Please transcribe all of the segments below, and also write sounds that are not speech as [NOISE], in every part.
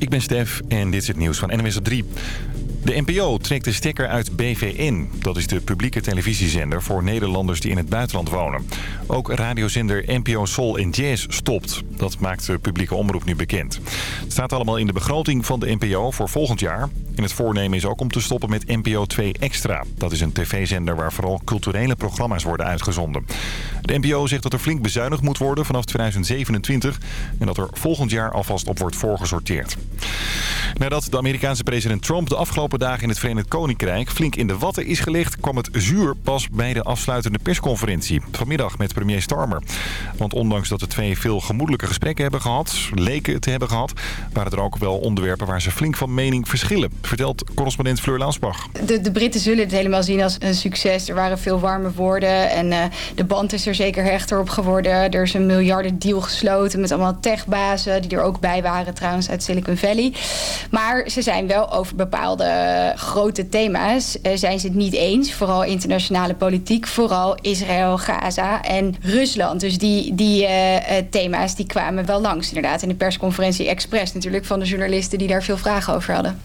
ik ben Stef en dit is het nieuws van NMS op 3. De NPO trekt de stekker uit BVN. Dat is de publieke televisiezender voor Nederlanders die in het buitenland wonen. Ook radiozender NPO Soul en Jazz stopt. Dat maakt de publieke omroep nu bekend. Het staat allemaal in de begroting van de NPO voor volgend jaar. En het voornemen is ook om te stoppen met NPO 2 Extra. Dat is een tv-zender waar vooral culturele programma's worden uitgezonden. De NPO zegt dat er flink bezuinigd moet worden vanaf 2027... en dat er volgend jaar alvast op wordt voorgesorteerd. Nadat de Amerikaanse president Trump de afgelopen dagen in het Verenigd Koninkrijk flink in de watten is gelegd... kwam het zuur pas bij de afsluitende persconferentie vanmiddag met premier Starmer. Want ondanks dat de twee veel gemoedelijke gesprekken hebben gehad, leken te hebben gehad... waren er ook wel onderwerpen waar ze flink van mening verschillen, vertelt correspondent Fleur Lansbach. De, de Britten zullen het helemaal zien als een succes. Er waren veel warme woorden en uh, de band is er zeker hechter op geworden. Er is een miljarden deal gesloten met allemaal techbazen... die er ook bij waren trouwens uit Silicon Valley. Maar ze zijn wel over bepaalde grote thema's uh, zijn ze het niet eens. Vooral internationale politiek, vooral Israël, Gaza en Rusland. Dus die, die uh, thema's die kwamen wel langs inderdaad in de persconferentie Express natuurlijk... van de journalisten die daar veel vragen over hadden.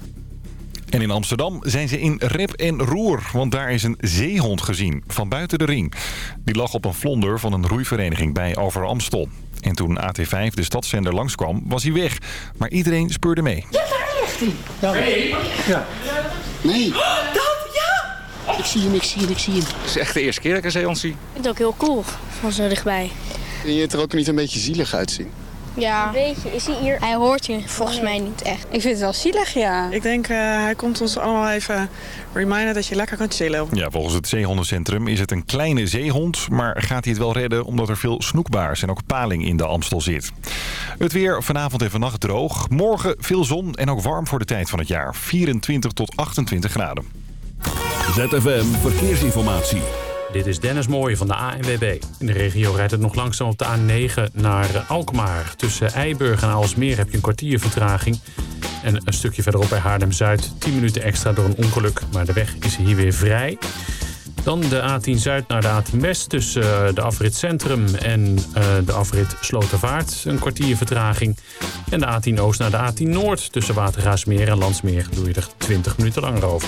En in Amsterdam zijn ze in rep en roer, want daar is een zeehond gezien van buiten de ring. Die lag op een vlonder van een roeivereniging bij Over Amstel. En toen AT5 de stadszender langskwam, was hij weg. Maar iedereen speurde mee. Ja, Ja. Nee. Ja. Nee. Dat, ja. Ik zie hem, ik zie hem, ik zie hem. Het is echt de eerste keer dat ik een zeehond zie. Ik vind het ook heel cool, van zo dichtbij. Vind je het er ook niet een beetje zielig uitzien? Ja. Een beetje. Is hij hier? Hij hoort je volgens mij niet echt. Ik vind het wel zielig, ja. Ik denk, uh, hij komt ons allemaal even reminden dat je lekker kunt chillen. Ja, volgens het zeehondencentrum is het een kleine zeehond... maar gaat hij het wel redden omdat er veel snoekbaars en ook paling in de Amstel zit. Het weer vanavond en vannacht droog. Morgen veel zon en ook warm voor de tijd van het jaar. 24 tot 28 graden. ZFM Verkeersinformatie. Dit is Dennis Mooij van de ANWB. In de regio rijdt het nog langzaam op de A9 naar Alkmaar. Tussen Eiburg en Aalsmeer heb je een kwartier vertraging. En een stukje verderop bij Haarlem-Zuid 10 minuten extra door een ongeluk. Maar de weg is hier weer vrij. Dan de A10 Zuid naar de A10 West tussen de afrit Centrum en de afrit Slotervaart. Een kwartier vertraging. En de A10 Oost naar de A10 Noord tussen Watergaasmeer en Landsmeer. Doe je er 20 minuten langer over.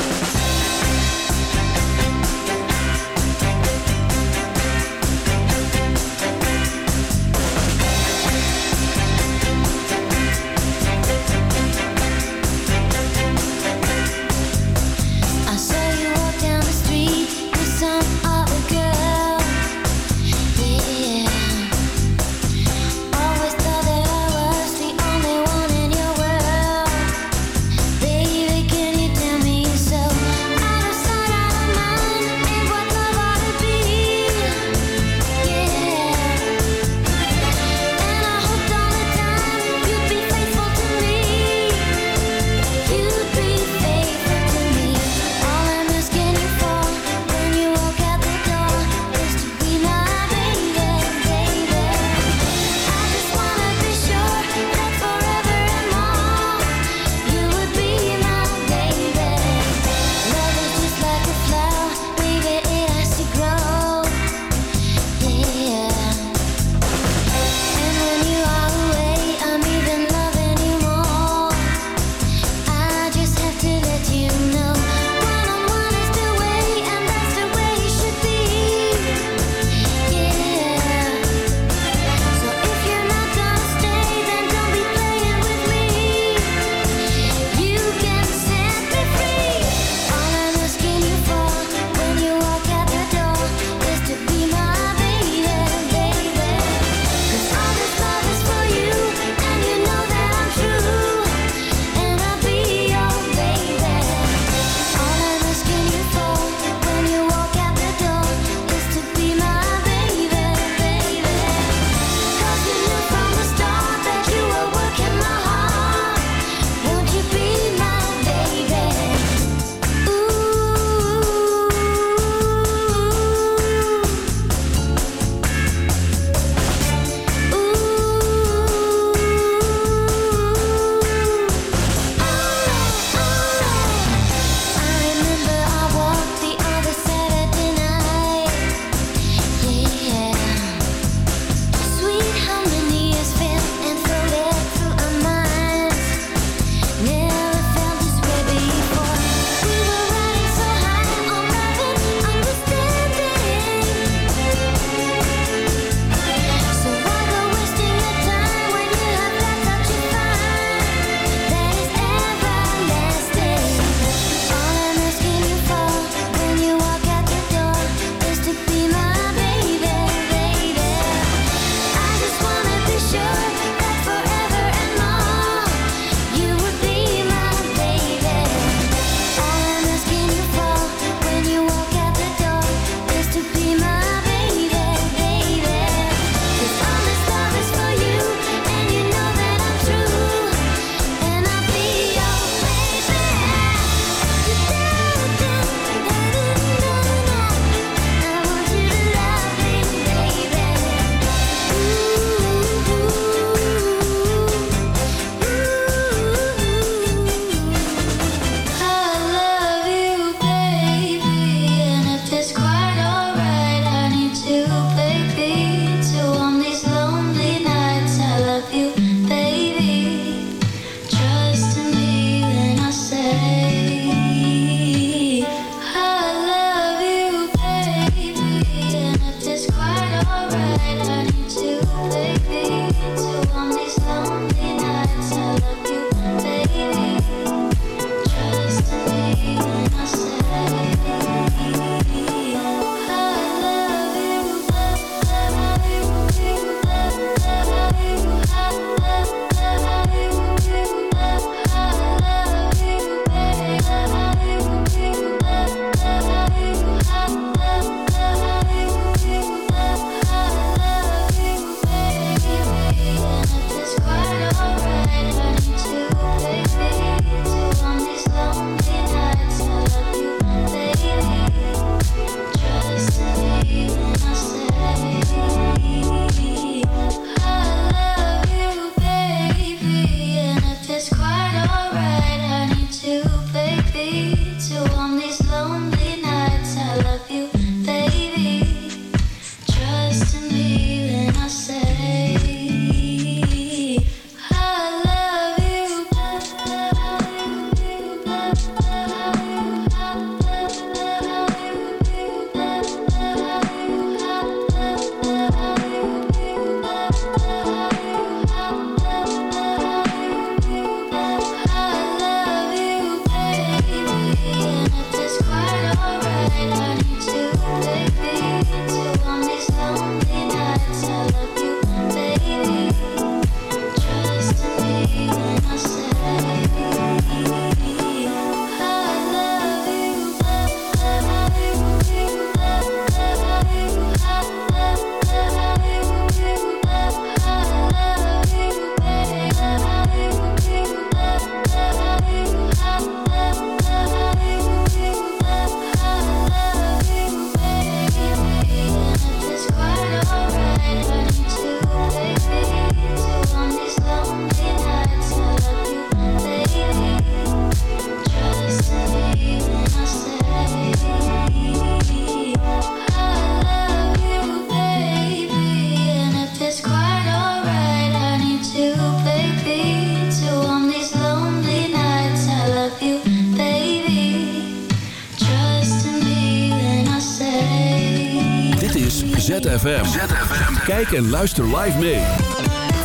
ZFM. Kijk en luister live mee.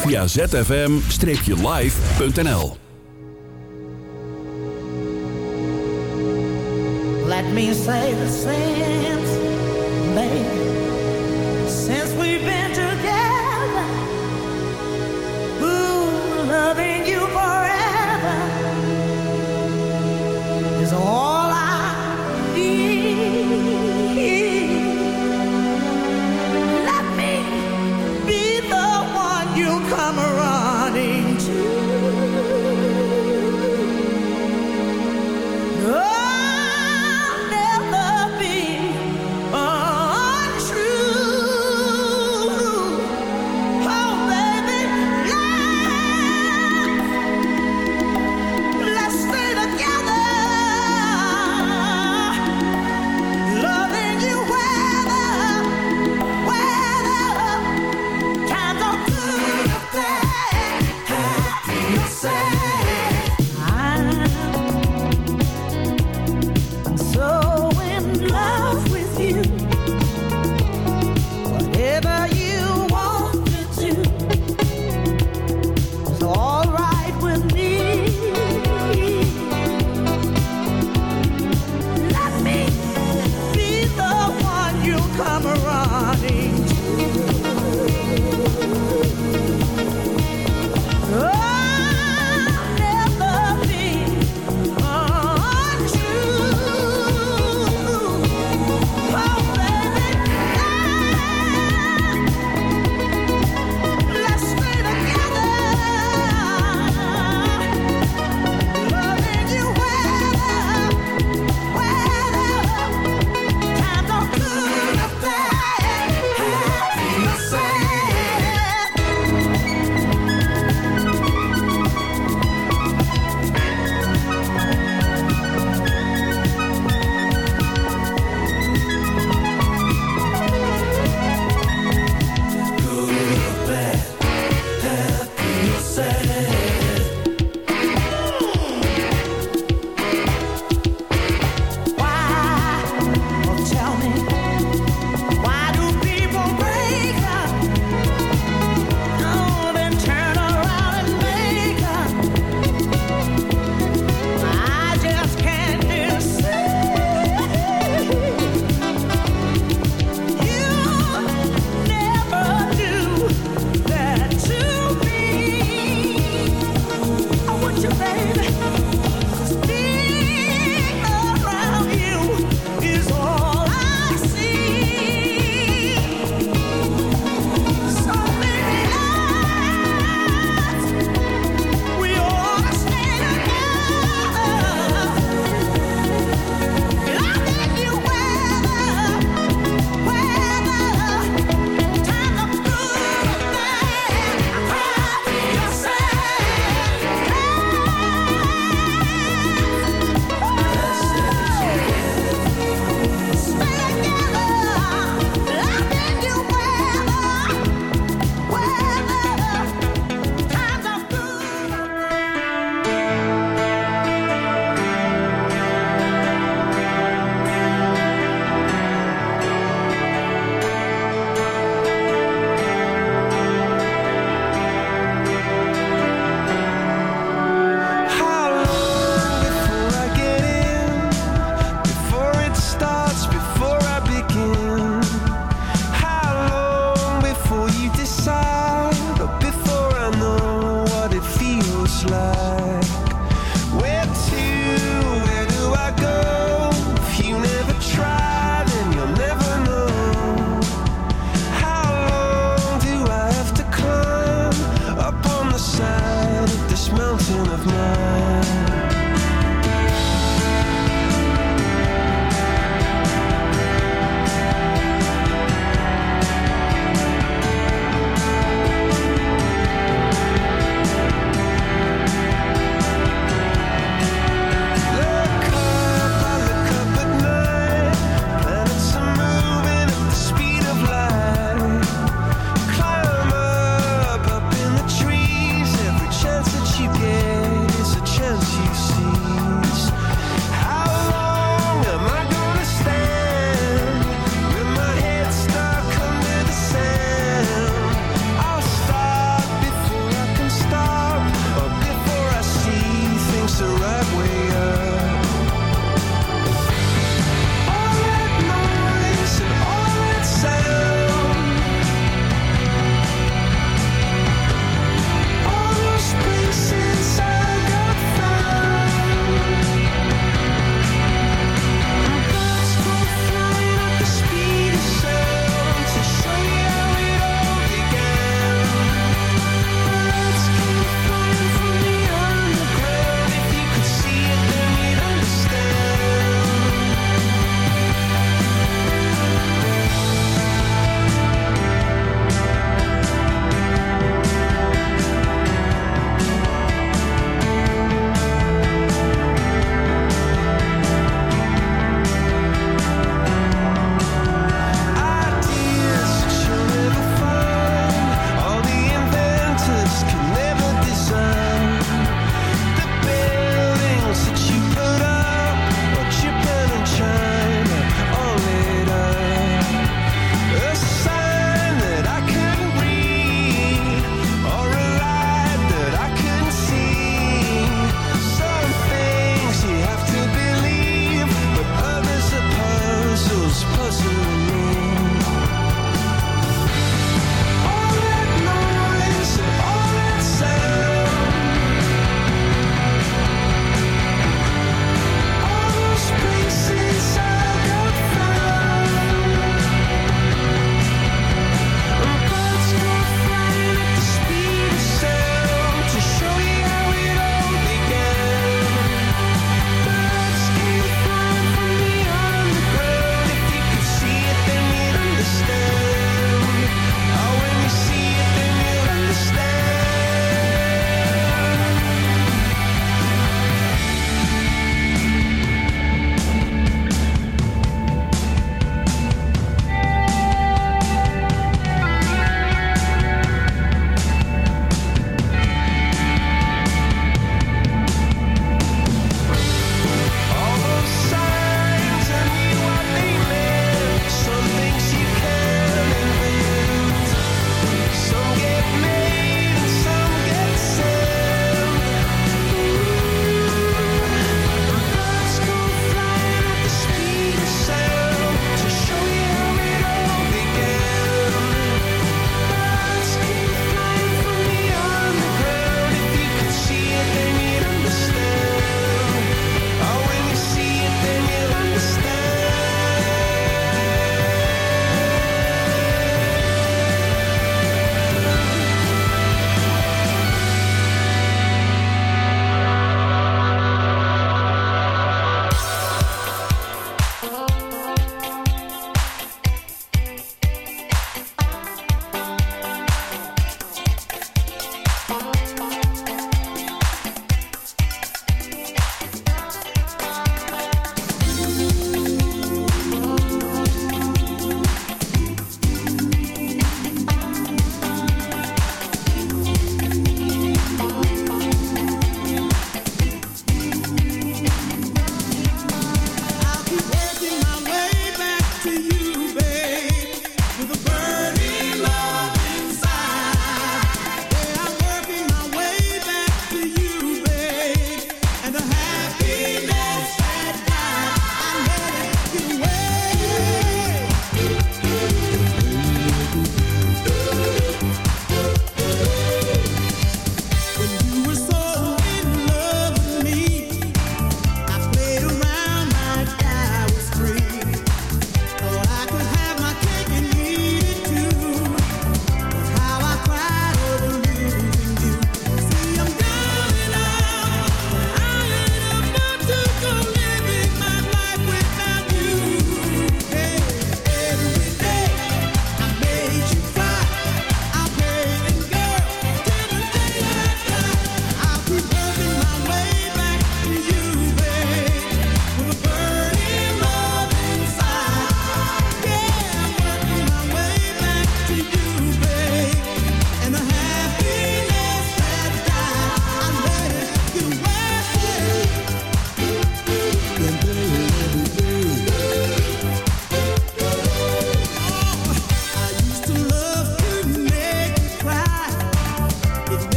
Via zfm-live.nl Let me say the same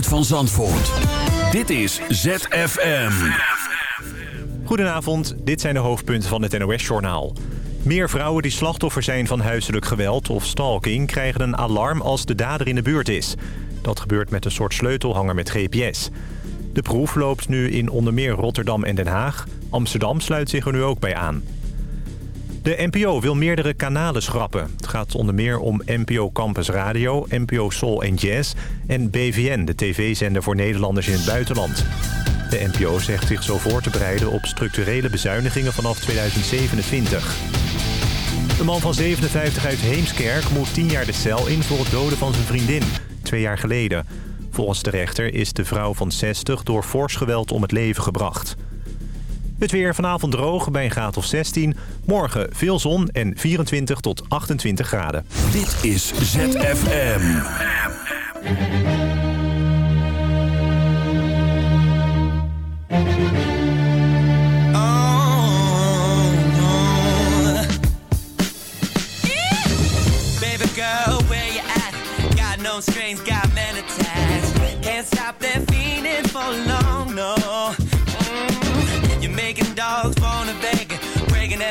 Van Zandvoort. Dit is ZFM. Goedenavond, dit zijn de hoofdpunten van het NOS-journaal. Meer vrouwen die slachtoffer zijn van huiselijk geweld of stalking... krijgen een alarm als de dader in de buurt is. Dat gebeurt met een soort sleutelhanger met GPS. De proef loopt nu in onder meer Rotterdam en Den Haag. Amsterdam sluit zich er nu ook bij aan. De NPO wil meerdere kanalen schrappen. Het gaat onder meer om NPO Campus Radio, NPO Soul Jazz... en BVN, de tv-zender voor Nederlanders in het buitenland. De NPO zegt zich zo voor te bereiden op structurele bezuinigingen vanaf 2027. De man van 57 uit Heemskerk moet 10 jaar de cel in voor het doden van zijn vriendin, twee jaar geleden. Volgens de rechter is de vrouw van 60 door fors geweld om het leven gebracht. Het weer vanavond droog bij een graad of 16. Morgen veel zon en 24 tot 28 graden. Dit is ZFM. Baby girl, where you at? Got no strings, got men attached. Can't stop that feeling for long, no.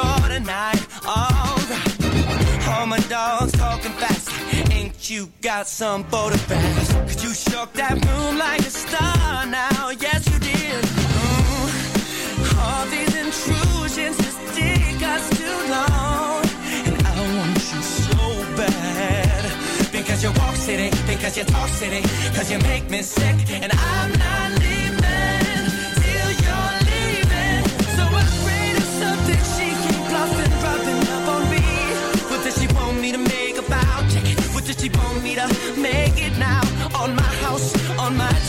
drawer tonight. Alright. All my dogs talking fast. Ain't you got some photographs? Cause you shook that room like a star now. Yes, you did. Mm. All these intrusions just take us too long. And I want you so bad. Because you walk city, because you talk city, because you make me sick. And I'm not leaving does she want me to make it now? On my house, on my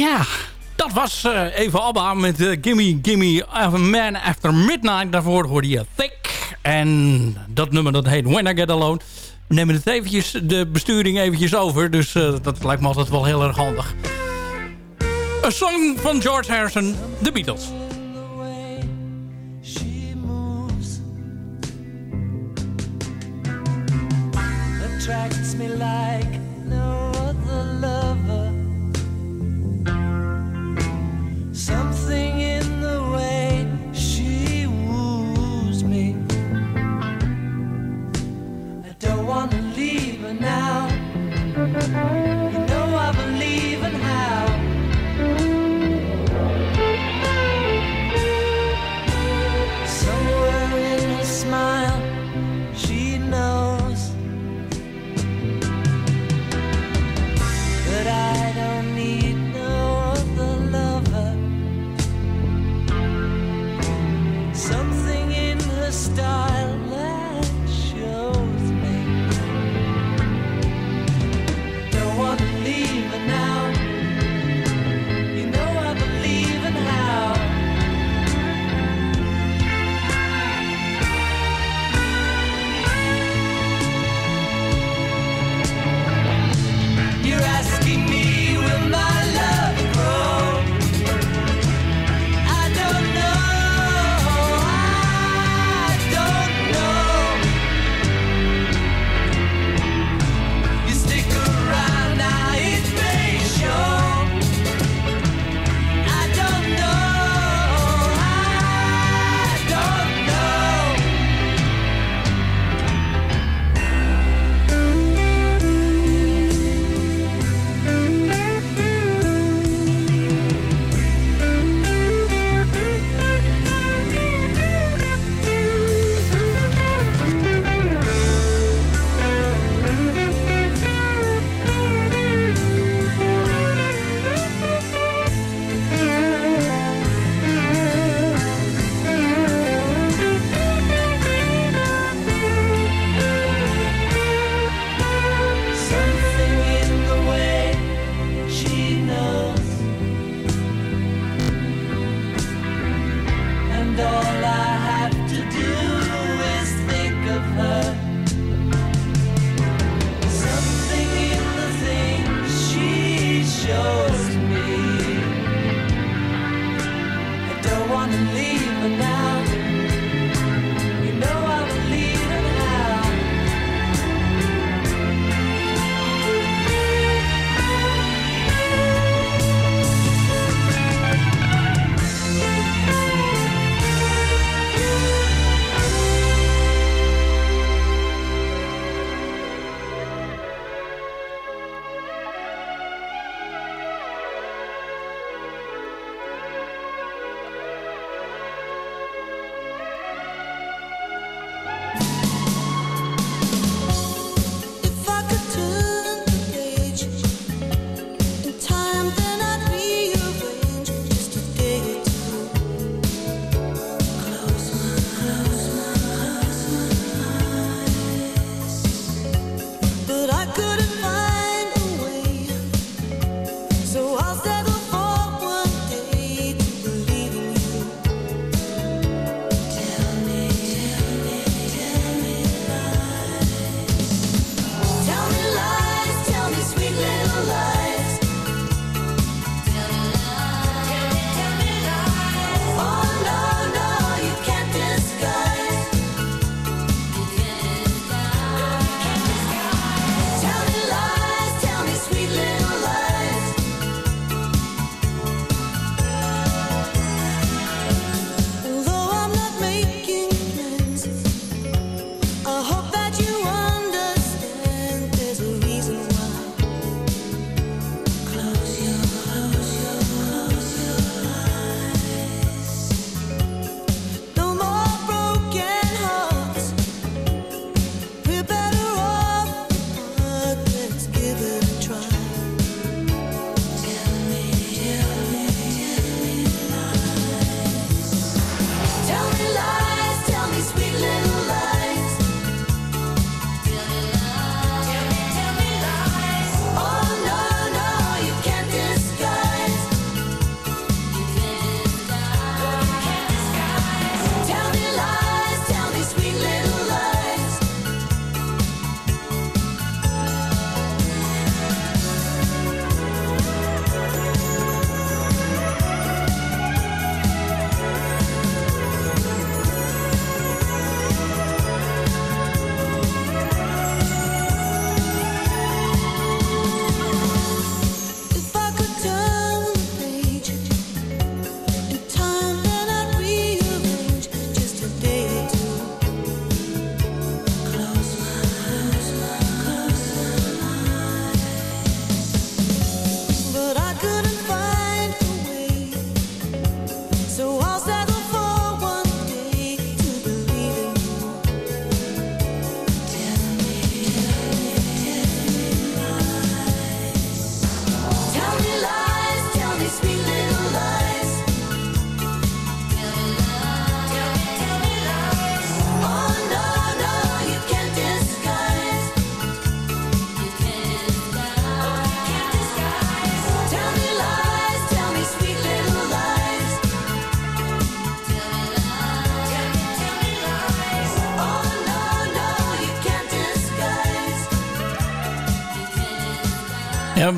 Ja, dat was uh, even ABBA met uh, Gimme Gimme Man After Midnight. Daarvoor hoorde je Thick. En dat nummer dat heet When I Get Alone. We nemen het eventjes, de besturing eventjes over. Dus uh, dat lijkt me altijd wel heel erg handig. Een song van George Harrison, The Beatles.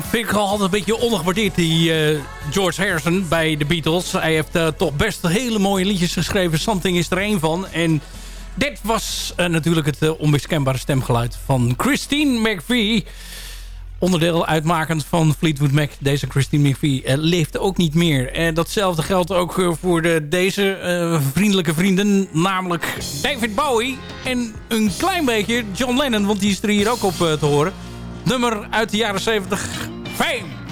Vind ik altijd een beetje ongewaardeerd, die eh, George Harrison bij de Beatles. Hij heeft eh, toch best hele mooie liedjes geschreven. Something is er één van. En dit was eh, natuurlijk het onmiskenbare stemgeluid van Christine McVie. Onderdeel uitmakend van Fleetwood Mac. Deze Christine McVie leeft ook niet meer. En datzelfde geldt ook voor de, deze vriendelijke vrienden. Namelijk David Bowie en een klein beetje John Lennon. Want die is er hier ook op te horen. Nummer uit de jaren 70. Fame.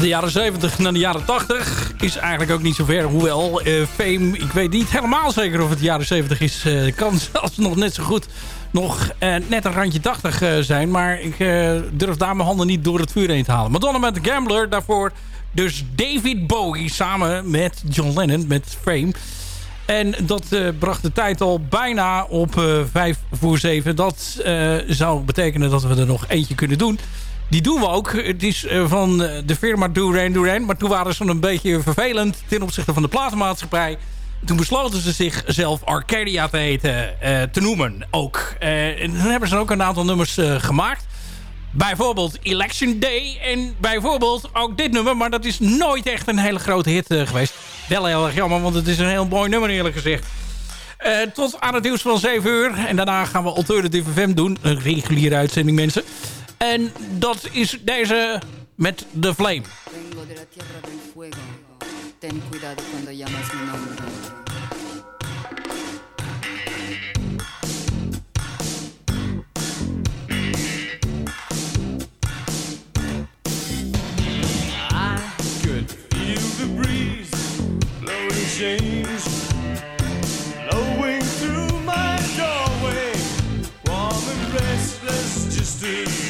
De jaren 70 naar de jaren 80 is eigenlijk ook niet zo ver. Hoewel, eh, Fame, ik weet niet helemaal zeker of het de jaren 70 is. Eh kan zelfs [LAUGHS] nog net zo goed nog eh, net een randje 80 eh, zijn. Maar ik durf daar mijn handen niet door het vuur heen te halen. Madonna met The Gambler, daarvoor dus David Bowie samen met John Lennon met Fame. En dat bracht de tijd al bijna op eh 5 voor 7. Dat zou betekenen dat we er nog eentje kunnen doen. Die doen we ook. Het is eh, van eh, de firma Duran Duran. Maar toen waren ze een beetje vervelend ten opzichte van de platenmaatschappij. Toen besloten ze zichzelf Arcadia te, eh, te noemen ook. En toen hebben ze ook een aantal nummers gemaakt. Bijvoorbeeld Election Day. En bijvoorbeeld ook dit nummer. Maar dat is nooit echt een hele grote hit geweest. Wel heel erg jammer, want het is een heel mooi nummer eerlijk gezegd. Tot aan het nieuws van 7 uur. En daarna gaan we Alternative FM doen. Een reguliere uitzending, mensen. En dat is deze met The Flame. Vengo de la tierra del fuego. Ten cuidado cuando llamas mi nombre. I could feel the breeze blowing change, blowing through my doorway, warm and restless, just as